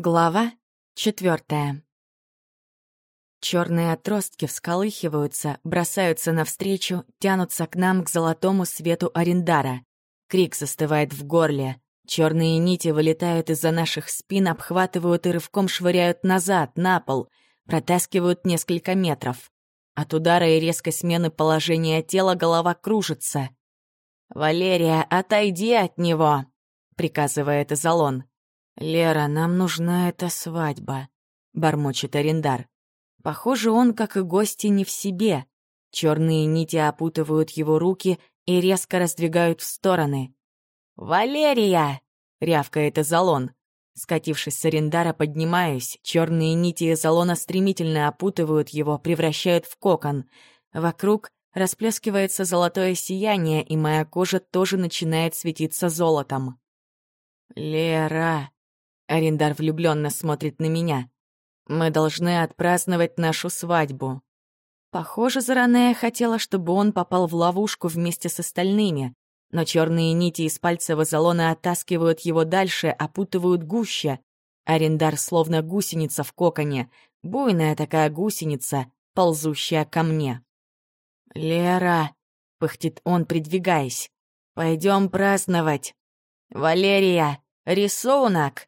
Глава четвертая. Черные отростки всколыхиваются, бросаются навстречу, тянутся к нам к золотому свету Арендара. Крик застывает в горле. Черные нити вылетают из-за наших спин, обхватывают и рывком швыряют назад, на пол, протаскивают несколько метров. От удара и резкой смены положения тела голова кружится. «Валерия, отойди от него!» — приказывает Изолон. «Лера, нам нужна эта свадьба», — бормочет арендар. Похоже, он, как и гости, не в себе. Черные нити опутывают его руки и резко раздвигают в стороны. «Валерия!» — рявкает Эзолон. Скатившись с арендара, поднимаюсь. Черные нити Эзолона стремительно опутывают его, превращают в кокон. Вокруг расплескивается золотое сияние, и моя кожа тоже начинает светиться золотом. «Лера!» Арендар влюбленно смотрит на меня. Мы должны отпраздновать нашу свадьбу. Похоже, Заранея хотела, чтобы он попал в ловушку вместе с остальными, но черные нити из пальца Вазалона оттаскивают его дальше, опутывают гуще. Арендар словно гусеница в коконе, буйная такая гусеница, ползущая ко мне. «Лера!» — пыхтит он, придвигаясь. «Пойдем праздновать!» «Валерия! Рисунок!»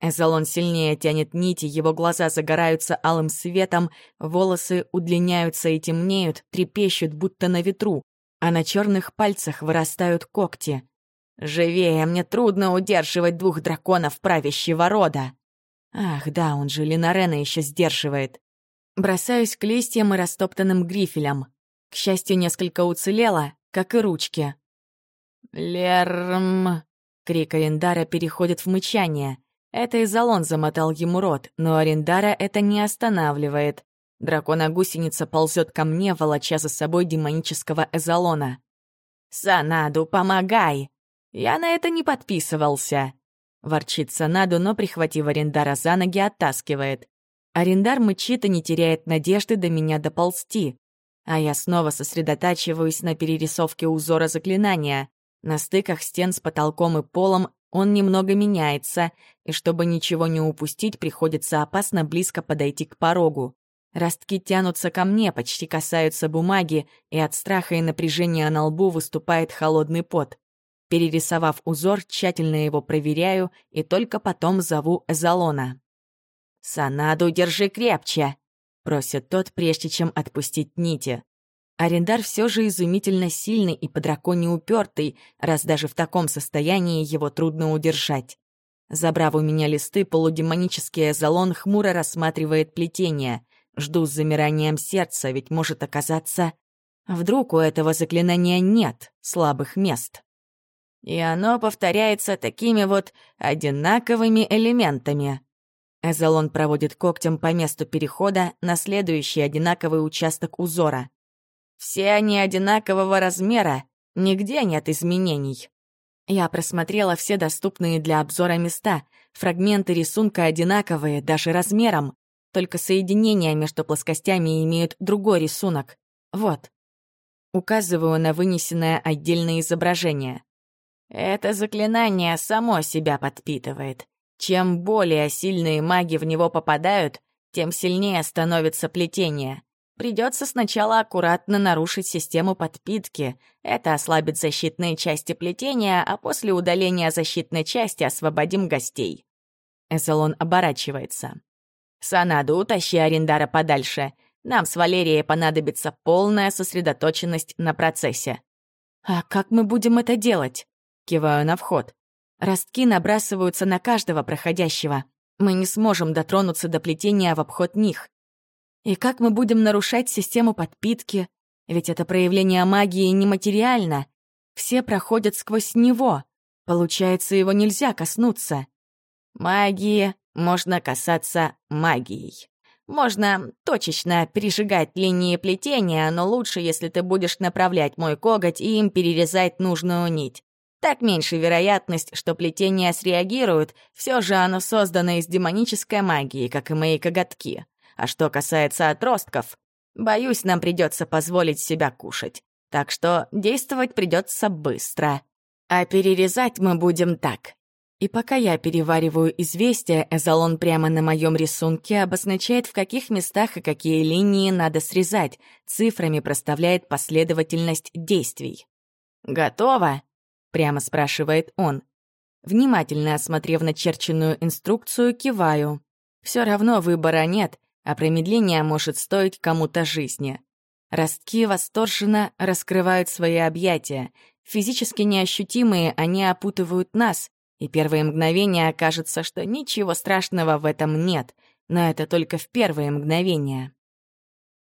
Эзолон сильнее тянет нити, его глаза загораются алым светом, волосы удлиняются и темнеют, трепещут, будто на ветру, а на черных пальцах вырастают когти. «Живее, мне трудно удерживать двух драконов правящего рода!» Ах, да, он же Линарена еще сдерживает. Бросаюсь к листьям и растоптанным грифелям. К счастью, несколько уцелело, как и ручки. «Лерм!» — крик Арендара переходит в мычание — это Изолон замотал ему рот, но Арендара это не останавливает. Дракона-гусеница ползет ко мне, волоча за собой демонического Эзолона. «Санаду, помогай! Я на это не подписывался!» Ворчит Санаду, но, прихватив Арендара за ноги, оттаскивает. Арендар мычит и не теряет надежды до меня доползти. А я снова сосредотачиваюсь на перерисовке узора заклинания. На стыках стен с потолком и полом он немного меняется, и чтобы ничего не упустить, приходится опасно близко подойти к порогу. Ростки тянутся ко мне, почти касаются бумаги, и от страха и напряжения на лбу выступает холодный пот. Перерисовав узор, тщательно его проверяю и только потом зову Эзолона. «Санаду держи крепче!» — просит тот, прежде чем отпустить нити. Арендар все же изумительно сильный и по драконе упертый, раз даже в таком состоянии его трудно удержать. Забрав у меня листы, полудемонический эзолон хмуро рассматривает плетение. Жду с замиранием сердца, ведь может оказаться... Вдруг у этого заклинания нет слабых мест. И оно повторяется такими вот одинаковыми элементами. Эзолон проводит когтем по месту перехода на следующий одинаковый участок узора. Все они одинакового размера, нигде нет изменений. Я просмотрела все доступные для обзора места. Фрагменты рисунка одинаковые, даже размером. Только соединения между плоскостями имеют другой рисунок. Вот. Указываю на вынесенное отдельное изображение. Это заклинание само себя подпитывает. Чем более сильные маги в него попадают, тем сильнее становится плетение. Придется сначала аккуратно нарушить систему подпитки. Это ослабит защитные части плетения, а после удаления защитной части освободим гостей. Эзолон оборачивается. «Санаду, утащи Арендара подальше. Нам с Валерией понадобится полная сосредоточенность на процессе». «А как мы будем это делать?» Киваю на вход. Ростки набрасываются на каждого проходящего. Мы не сможем дотронуться до плетения в обход них. И как мы будем нарушать систему подпитки? Ведь это проявление магии нематериально. Все проходят сквозь него. Получается, его нельзя коснуться. Магии можно касаться магией. Можно точечно пережигать линии плетения, но лучше, если ты будешь направлять мой коготь и им перерезать нужную нить. Так меньше вероятность, что плетение среагирует, все же оно создано из демонической магии, как и мои коготки. А что касается отростков, боюсь, нам придется позволить себя кушать. Так что действовать придется быстро. А перерезать мы будем так. И пока я перевариваю известие, Эзолон прямо на моем рисунке обозначает, в каких местах и какие линии надо срезать, цифрами проставляет последовательность действий. «Готово?» — прямо спрашивает он. Внимательно осмотрев начерченную инструкцию, киваю. Все равно выбора нет, а промедление может стоить кому-то жизни. Ростки восторженно раскрывают свои объятия. Физически неощутимые они опутывают нас, и первые мгновения окажется, что ничего страшного в этом нет, но это только в первые мгновения.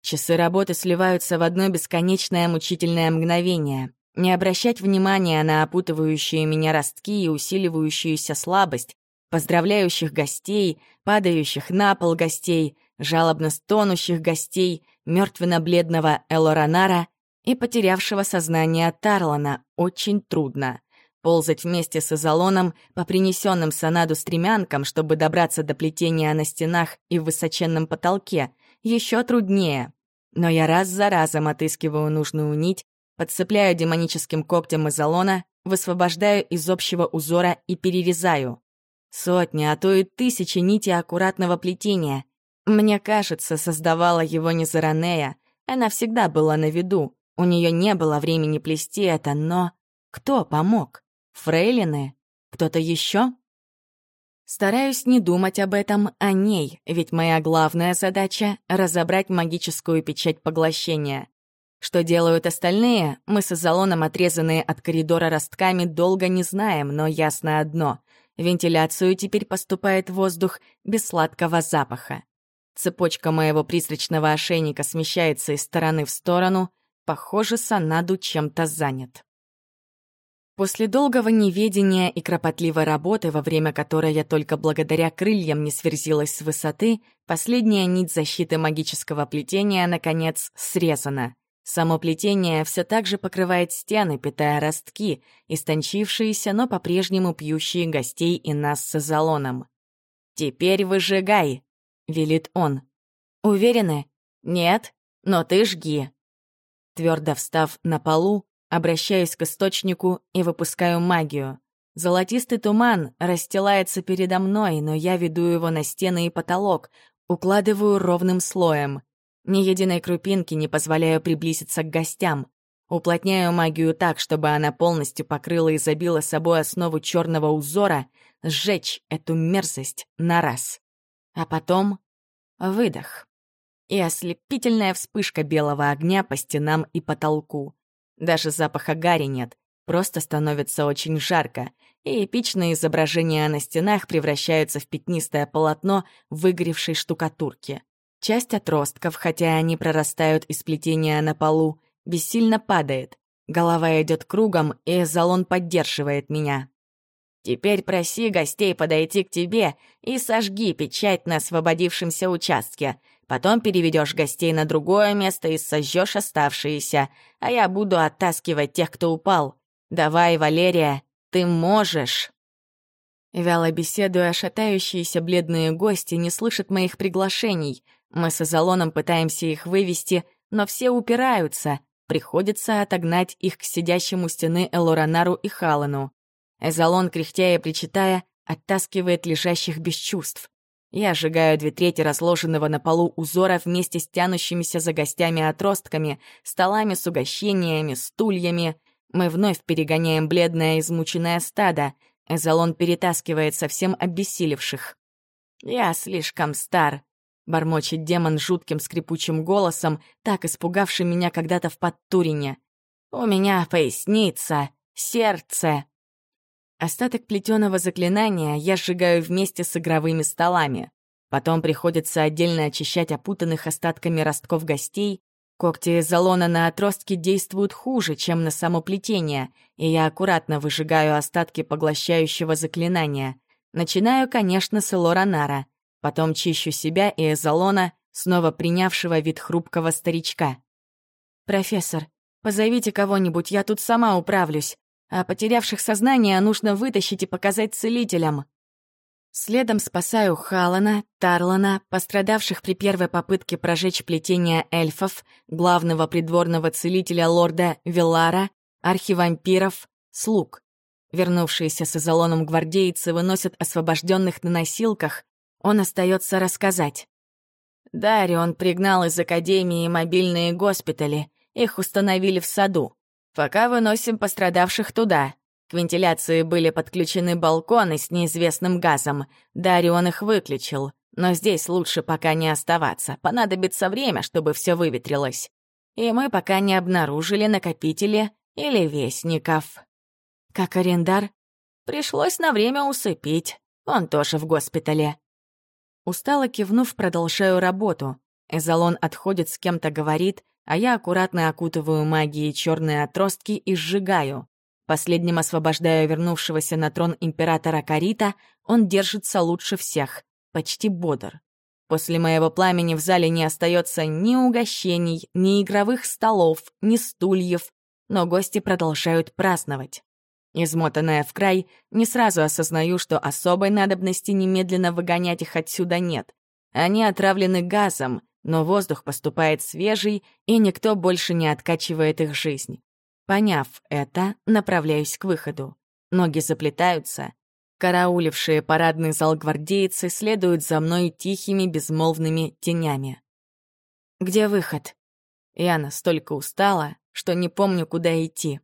Часы работы сливаются в одно бесконечное мучительное мгновение. Не обращать внимания на опутывающие меня ростки и усиливающуюся слабость, поздравляющих гостей, падающих на пол гостей, жалобно стонущих гостей, мертвенно-бледного Элоранара и потерявшего сознание Тарлана очень трудно. Ползать вместе с Изолоном по принесенным Санаду стремянкам, чтобы добраться до плетения на стенах и в высоченном потолке, еще труднее. Но я раз за разом отыскиваю нужную нить, подцепляю демоническим когтем Изолона, высвобождаю из общего узора и перерезаю. Сотни, а то и тысячи нитей аккуратного плетения. Мне кажется, создавала его не Заранея. Она всегда была на виду. У нее не было времени плести это, но... Кто помог? Фрейлины? Кто-то еще? Стараюсь не думать об этом, о ней, ведь моя главная задача — разобрать магическую печать поглощения. Что делают остальные, мы с Азалоном, отрезанные от коридора ростками, долго не знаем, но ясно одно — вентиляцию теперь поступает воздух без сладкого запаха. Цепочка моего призрачного ошейника смещается из стороны в сторону, похоже, Санаду чем-то занят. После долгого неведения и кропотливой работы, во время которой я только благодаря крыльям не сверзилась с высоты, последняя нить защиты магического плетения, наконец, срезана. Само плетение все так же покрывает стены, питая ростки, истончившиеся, но по-прежнему пьющие гостей и нас с Азалоном. «Теперь выжигай!» — велит он. «Уверены?» «Нет, но ты жги!» Твердо встав на полу, Обращаюсь к источнику и выпускаю магию. Золотистый туман расстилается передо мной, но я веду его на стены и потолок, укладываю ровным слоем. Ни единой крупинки не позволяю приблизиться к гостям. Уплотняю магию так, чтобы она полностью покрыла и забила собой основу черного узора, сжечь эту мерзость на раз. А потом выдох. И ослепительная вспышка белого огня по стенам и потолку. Даже запаха гари нет, просто становится очень жарко, и эпичные изображения на стенах превращаются в пятнистое полотно выгоревшей штукатурки. Часть отростков, хотя они прорастают из плетения на полу, бессильно падает. Голова идет кругом, и залон поддерживает меня. Теперь проси гостей подойти к тебе и сожги печать на освободившемся участке. Потом переведешь гостей на другое место и сожжешь оставшиеся, а я буду оттаскивать тех, кто упал. Давай, Валерия, ты можешь!» Вяло беседуя, шатающиеся бледные гости не слышат моих приглашений. Мы с Азалоном пытаемся их вывести, но все упираются. Приходится отогнать их к сидящему стены Элоранару и Халану. Эзолон, кряхтя и причитая, оттаскивает лежащих без чувств. Я сжигаю две трети разложенного на полу узора вместе с тянущимися за гостями отростками, столами с угощениями, стульями. Мы вновь перегоняем бледное измученное стадо. Эзолон перетаскивает совсем обессилевших. «Я слишком стар», — бормочет демон жутким скрипучим голосом, так испугавший меня когда-то в Подтурине. «У меня поясница, сердце, Остаток плетеного заклинания я сжигаю вместе с игровыми столами. Потом приходится отдельно очищать опутанных остатками ростков гостей. Когти залона на отростке действуют хуже, чем на само плетение, и я аккуратно выжигаю остатки поглощающего заклинания. Начинаю, конечно, с Элоранара. Потом чищу себя и Эзолона, снова принявшего вид хрупкого старичка. «Профессор, позовите кого-нибудь, я тут сама управлюсь а потерявших сознание нужно вытащить и показать целителям. Следом спасаю Халана, Тарлана, пострадавших при первой попытке прожечь плетение эльфов, главного придворного целителя лорда Вилара, архивампиров, слуг. Вернувшиеся с изолоном гвардейцы выносят освобожденных на носилках. Он остается рассказать. Дарион пригнал из Академии мобильные госпитали. Их установили в саду. Пока выносим пострадавших туда. К вентиляции были подключены балконы с неизвестным газом. Дарион их выключил. Но здесь лучше пока не оставаться. Понадобится время, чтобы все выветрилось. И мы пока не обнаружили накопители или вестников. Как арендар? Пришлось на время усыпить. Он тоже в госпитале. Устало кивнув, продолжаю работу. Эзолон отходит, с кем-то говорит, а я аккуратно окутываю магией черные отростки и сжигаю. Последним освобождаю вернувшегося на трон императора Карита, он держится лучше всех, почти бодр. После моего пламени в зале не остается ни угощений, ни игровых столов, ни стульев, но гости продолжают праздновать. Измотанная в край, не сразу осознаю, что особой надобности немедленно выгонять их отсюда нет. Они отравлены газом, но воздух поступает свежий, и никто больше не откачивает их жизнь. Поняв это, направляюсь к выходу. Ноги заплетаются. Караулившие парадный зал гвардейцы следуют за мной тихими безмолвными тенями. «Где выход?» Я настолько устала, что не помню, куда идти.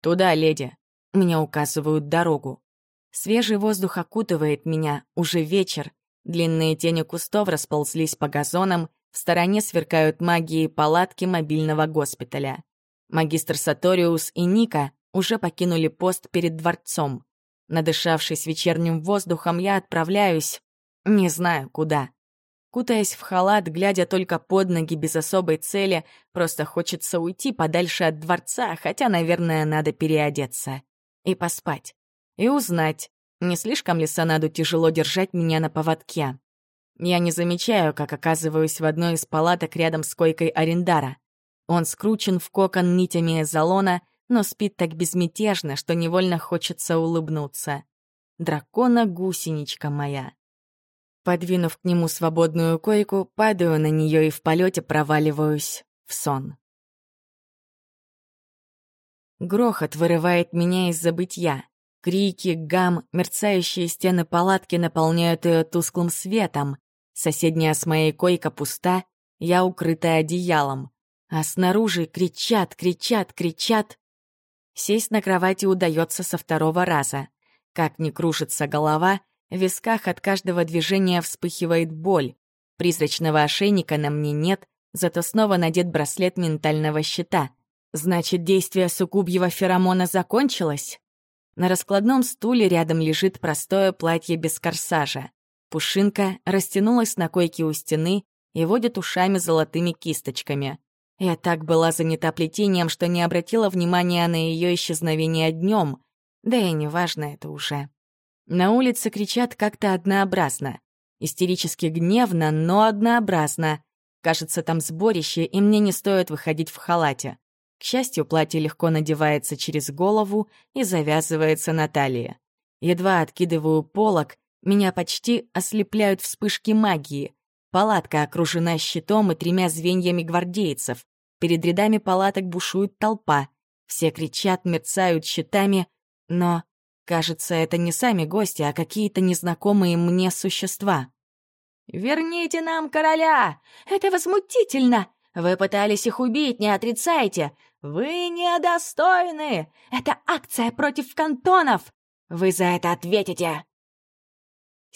«Туда, леди», мне указывают дорогу. Свежий воздух окутывает меня, уже вечер. Длинные тени кустов расползлись по газонам, в стороне сверкают магии палатки мобильного госпиталя. Магистр Саториус и Ника уже покинули пост перед дворцом. Надышавшись вечерним воздухом, я отправляюсь... Не знаю, куда. Кутаясь в халат, глядя только под ноги без особой цели, просто хочется уйти подальше от дворца, хотя, наверное, надо переодеться и поспать. И узнать, не слишком ли Санаду тяжело держать меня на поводке. Я не замечаю, как оказываюсь в одной из палаток рядом с койкой Арендара. Он скручен в кокон нитями эзолона, но спит так безмятежно, что невольно хочется улыбнуться. Дракона-гусеничка моя. Подвинув к нему свободную койку, падаю на нее и в полете проваливаюсь в сон. Грохот вырывает меня из забытья. Крики, гам, мерцающие стены палатки наполняют ее тусклым светом. Соседняя с моей койка пуста, я укрыта одеялом. А снаружи кричат, кричат, кричат. Сесть на кровати удается со второго раза. Как ни кружится голова, в висках от каждого движения вспыхивает боль. Призрачного ошейника на мне нет, зато снова надет браслет ментального щита. Значит, действие суккубьего феромона закончилось? На раскладном стуле рядом лежит простое платье без корсажа. Пушинка растянулась на койке у стены и водит ушами золотыми кисточками. Я так была занята плетением, что не обратила внимания на ее исчезновение днем. Да и неважно это уже. На улице кричат как-то однообразно. Истерически гневно, но однообразно. Кажется, там сборище, и мне не стоит выходить в халате. К счастью, платье легко надевается через голову и завязывается на талии. Едва откидываю полок, меня почти ослепляют вспышки магии. Палатка окружена щитом и тремя звеньями гвардейцев. Перед рядами палаток бушует толпа. Все кричат, мерцают щитами, но, кажется, это не сами гости, а какие-то незнакомые мне существа. «Верните нам короля! Это возмутительно! Вы пытались их убить, не отрицайте! Вы недостойны! Это акция против кантонов! Вы за это ответите!»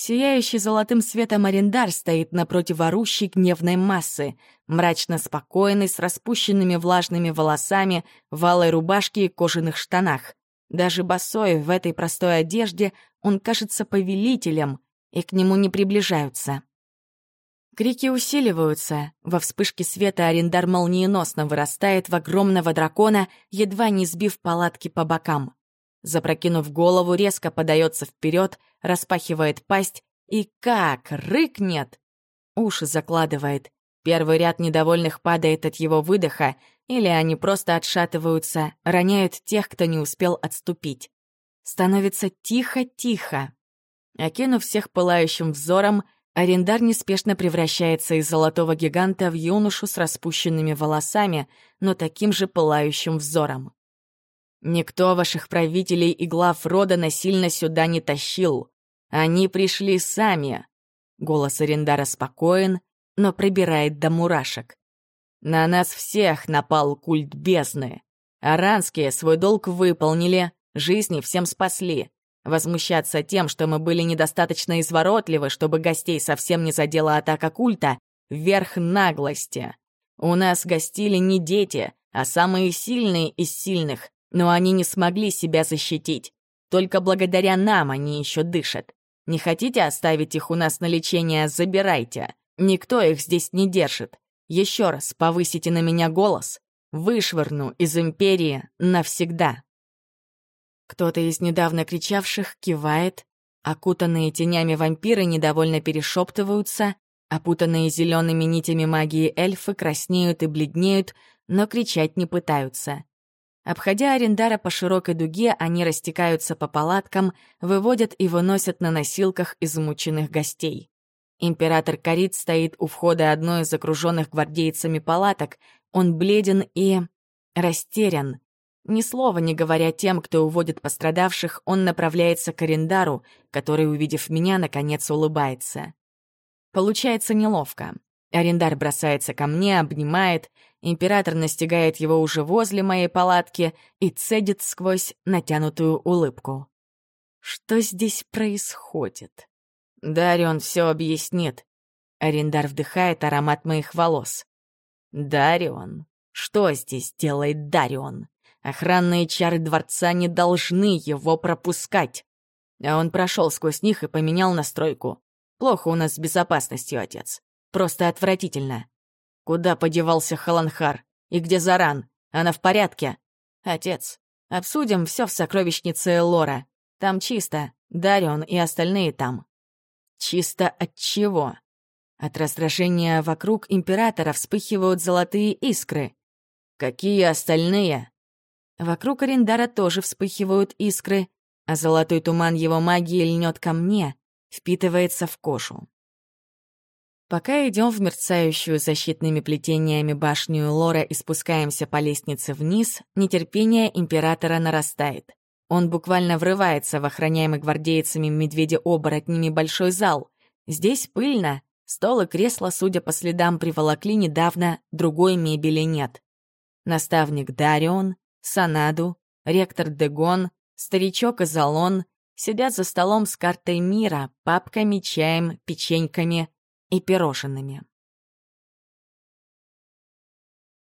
Сияющий золотым светом арендар стоит напротив орущей гневной массы, мрачно спокойный, с распущенными влажными волосами, в алой рубашке и кожаных штанах. Даже босой в этой простой одежде он кажется повелителем, и к нему не приближаются. Крики усиливаются. Во вспышке света арендар молниеносно вырастает в огромного дракона, едва не сбив палатки по бокам. Запрокинув голову, резко подается вперед, распахивает пасть и как рыкнет! Уши закладывает. Первый ряд недовольных падает от его выдоха, или они просто отшатываются, роняют тех, кто не успел отступить. Становится тихо-тихо. Окинув всех пылающим взором, Арендар неспешно превращается из золотого гиганта в юношу с распущенными волосами, но таким же пылающим взором. Никто ваших правителей и глав рода насильно сюда не тащил. Они пришли сами. Голос Арендара спокоен, но пробирает до мурашек. На нас всех напал культ бездны. Аранские свой долг выполнили, жизни всем спасли. Возмущаться тем, что мы были недостаточно изворотливы, чтобы гостей совсем не задела атака культа, верх наглости. У нас гостили не дети, а самые сильные из сильных, но они не смогли себя защитить. Только благодаря нам они еще дышат. Не хотите оставить их у нас на лечение, забирайте. Никто их здесь не держит. Еще раз повысите на меня голос, вышвырну из Империи навсегда. Кто-то из недавно кричавших кивает, окутанные тенями вампиры недовольно перешептываются, опутанные зелеными нитями магии эльфы краснеют и бледнеют, но кричать не пытаются. Обходя Арендара по широкой дуге, они растекаются по палаткам, выводят и выносят на носилках измученных гостей. Император Карит стоит у входа одной из окруженных гвардейцами палаток. Он бледен и... растерян. Ни слова не говоря тем, кто уводит пострадавших, он направляется к Арендару, который, увидев меня, наконец улыбается. Получается неловко. Арендар бросается ко мне, обнимает, император настигает его уже возле моей палатки и цедит сквозь натянутую улыбку. Что здесь происходит? Дарион все объяснит. Арендар вдыхает аромат моих волос. Дарион? Что здесь делает Дарион? Охранные чары дворца не должны его пропускать. А он прошел сквозь них и поменял настройку. Плохо у нас с безопасностью, отец. Просто отвратительно. Куда подевался Халанхар? И где Заран? Она в порядке? Отец, обсудим все в сокровищнице Элора. Там чисто. Дарион и остальные там. Чисто от чего? От раздражения вокруг императора вспыхивают золотые искры. Какие остальные? Вокруг Арендара тоже вспыхивают искры, а золотой туман его магии льнет ко мне, впитывается в кожу. Пока идем в мерцающую защитными плетениями башню Лора и спускаемся по лестнице вниз, нетерпение императора нарастает. Он буквально врывается в охраняемый гвардейцами медведя-оборотнями большой зал. Здесь пыльно, стол и кресло, судя по следам, приволокли недавно, другой мебели нет. Наставник Дарион, Санаду, ректор Дегон, старичок Изолон сидят за столом с картой мира, папками, чаем, печеньками и пирожными.